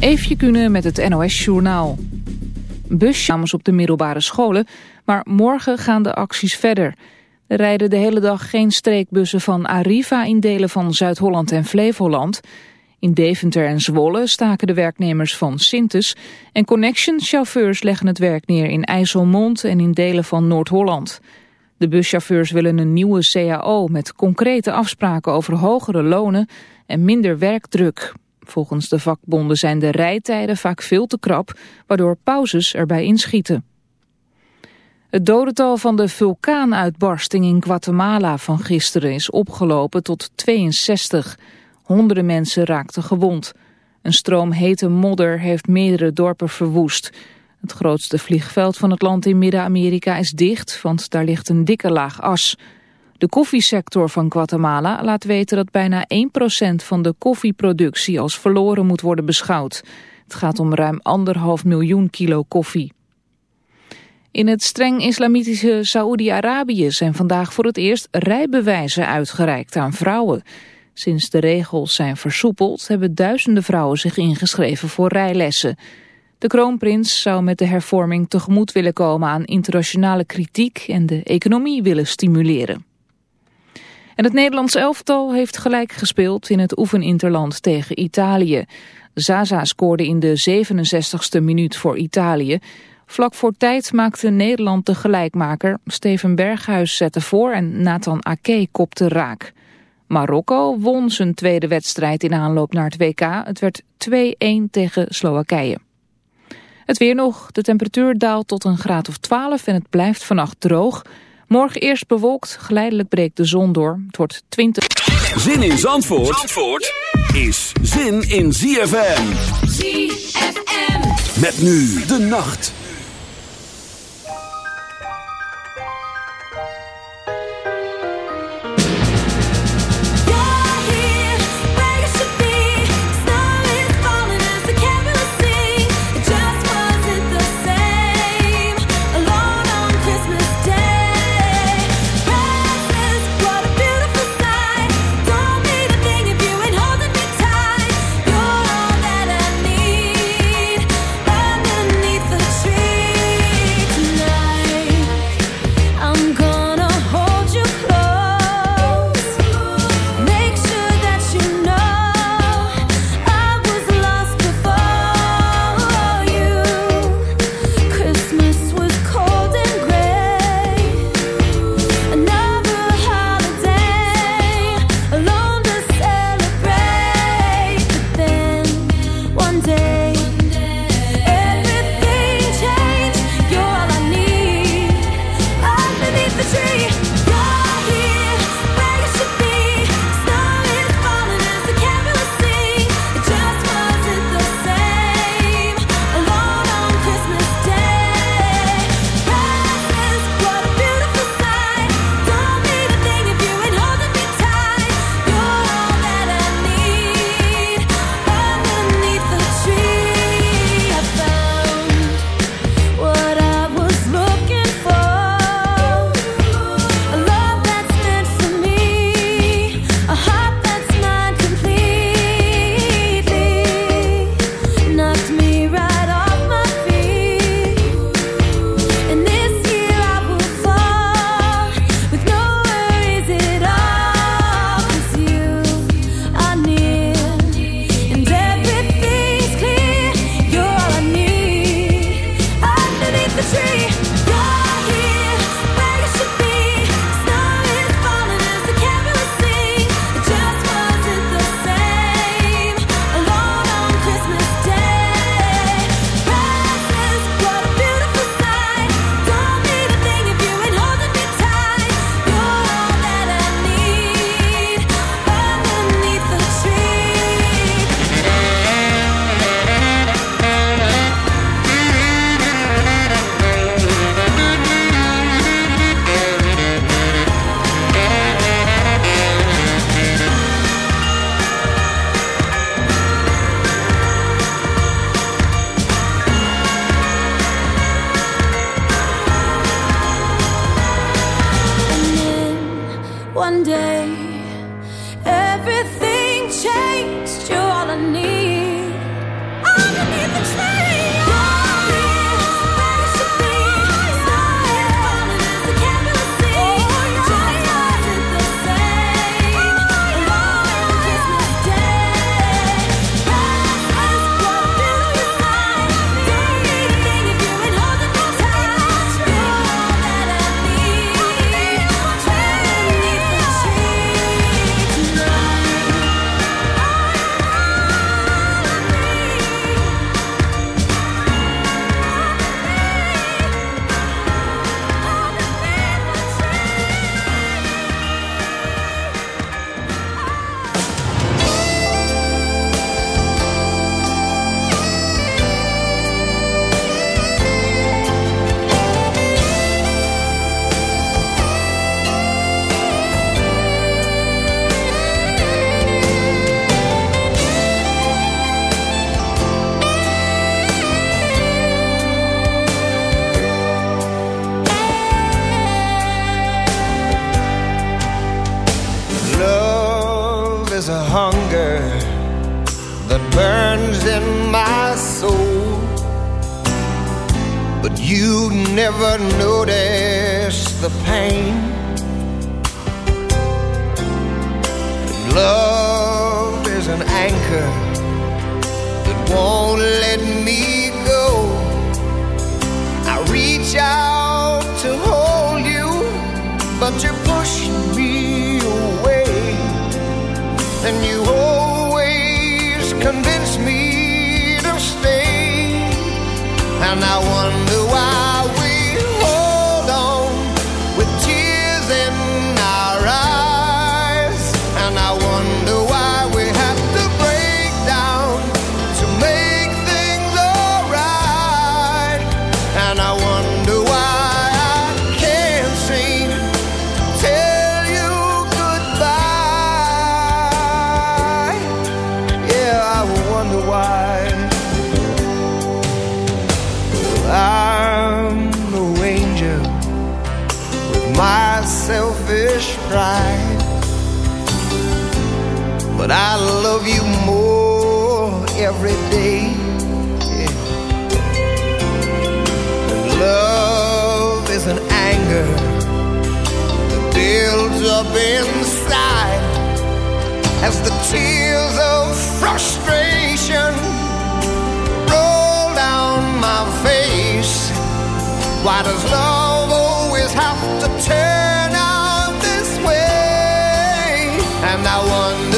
Eefje kunnen met het NOS-journaal. Busjes op de middelbare scholen, maar morgen gaan de acties verder. Er rijden de hele dag geen streekbussen van Arriva in delen van Zuid-Holland en Flevoland. In Deventer en Zwolle staken de werknemers van Sintes... en Connection-chauffeurs leggen het werk neer in IJsselmond en in delen van Noord-Holland. De buschauffeurs willen een nieuwe CAO met concrete afspraken over hogere lonen en minder werkdruk. Volgens de vakbonden zijn de rijtijden vaak veel te krap, waardoor pauzes erbij inschieten. Het dodental van de vulkaanuitbarsting in Guatemala van gisteren is opgelopen tot 62. Honderden mensen raakten gewond. Een stroom hete modder heeft meerdere dorpen verwoest. Het grootste vliegveld van het land in Midden-Amerika is dicht, want daar ligt een dikke laag as. De koffiesector van Guatemala laat weten dat bijna 1% van de koffieproductie als verloren moet worden beschouwd. Het gaat om ruim anderhalf miljoen kilo koffie. In het streng islamitische Saoedi-Arabië zijn vandaag voor het eerst rijbewijzen uitgereikt aan vrouwen. Sinds de regels zijn versoepeld hebben duizenden vrouwen zich ingeschreven voor rijlessen. De kroonprins zou met de hervorming tegemoet willen komen aan internationale kritiek en de economie willen stimuleren. En het Nederlands elftal heeft gelijk gespeeld in het oefeninterland tegen Italië. Zaza scoorde in de 67ste minuut voor Italië. Vlak voor tijd maakte Nederland de gelijkmaker. Steven Berghuis zette voor en Nathan Ake kopte raak. Marokko won zijn tweede wedstrijd in aanloop naar het WK. Het werd 2-1 tegen Slowakije. Het weer nog. De temperatuur daalt tot een graad of 12 en het blijft vannacht droog. Morgen eerst bewolkt, geleidelijk breekt de zon door. Het wordt 20... Zin in Zandvoort, Zandvoort is zin in ZFM. ZFM. Met nu de nacht. every day. Yeah. And love is an anger that builds up inside as the tears of frustration roll down my face. Why does love always have to turn out this way? And I wonder.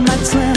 my friends.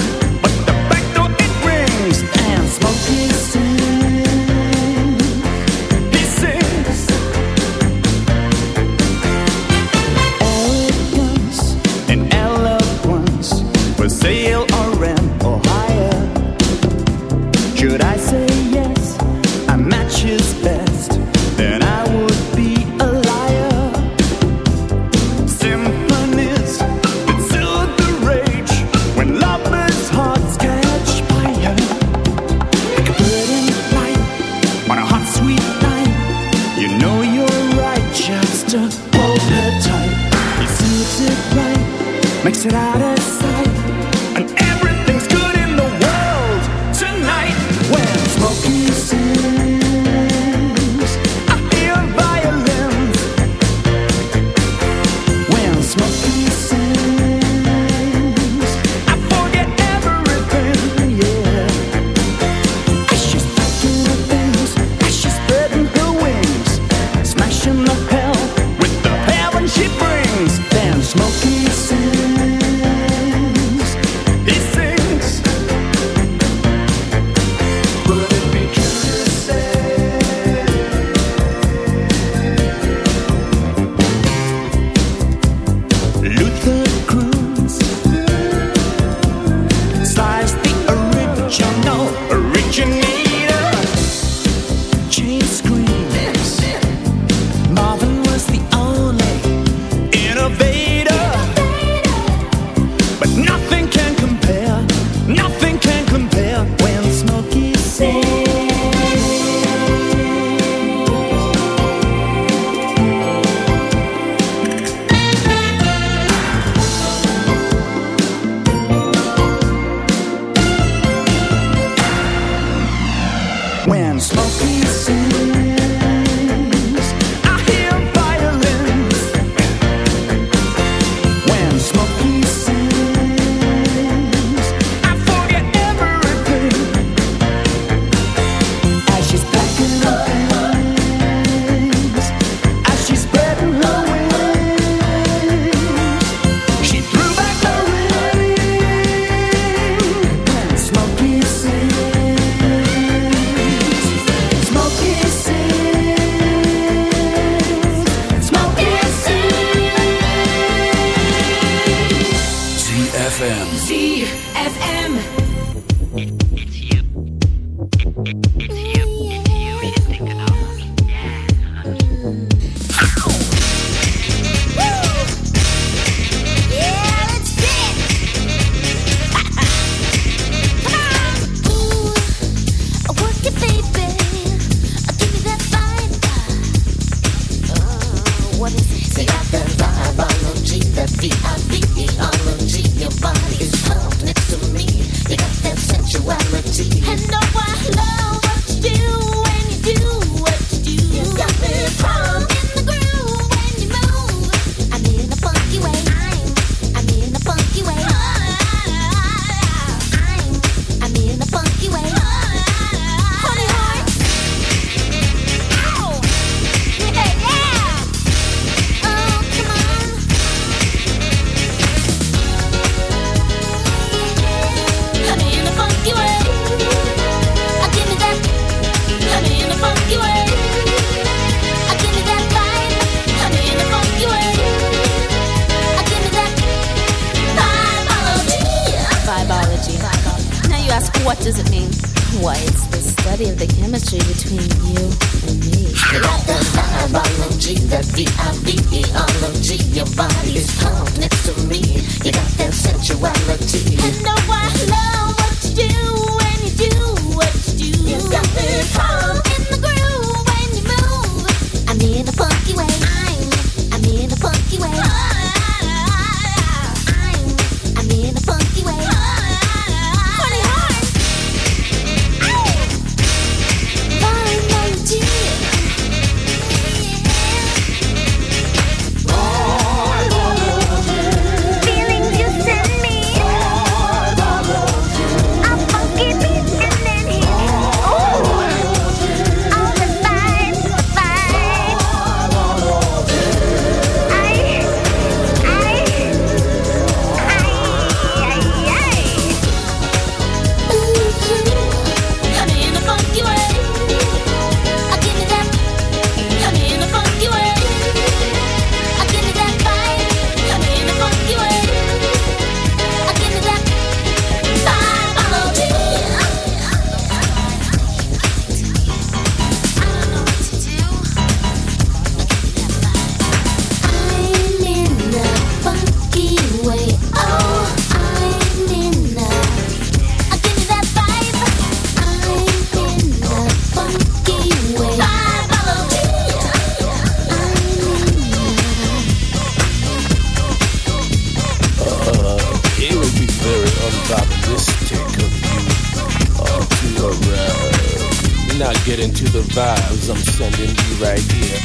Not get into the vibes I'm sending you right here.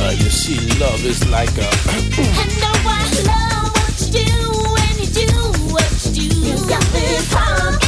uh, you see, love is like a And know I love what you do when you do what you do. You got me calm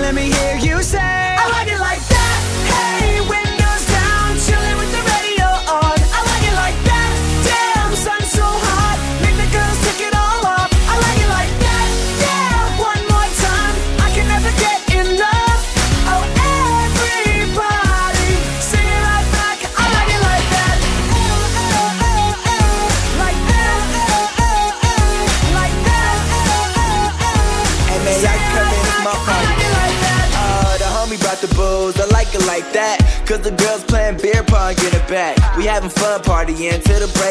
party into the break.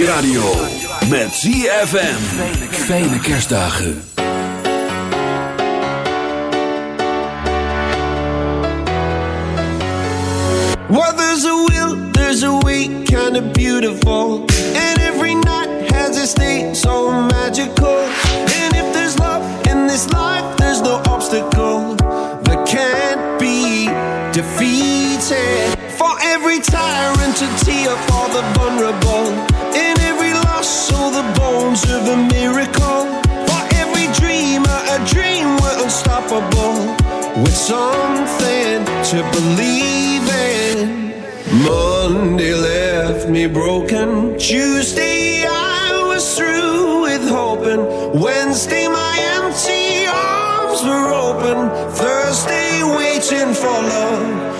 je radio. Met ZFM. Fijne kerstdagen. Well, there's a will, there's a way, kind of beautiful. And every night has a state so magical. And if there's love in this life, there's no obstacle that can't be defeated. For every tyrant to tear for the vulnerable. so the bones of a miracle. For every dreamer, a dream were unstoppable. With something to believe in. Monday left me broken. Tuesday, I was through with hoping. Wednesday, my empty arms were open. Thursday, waiting for love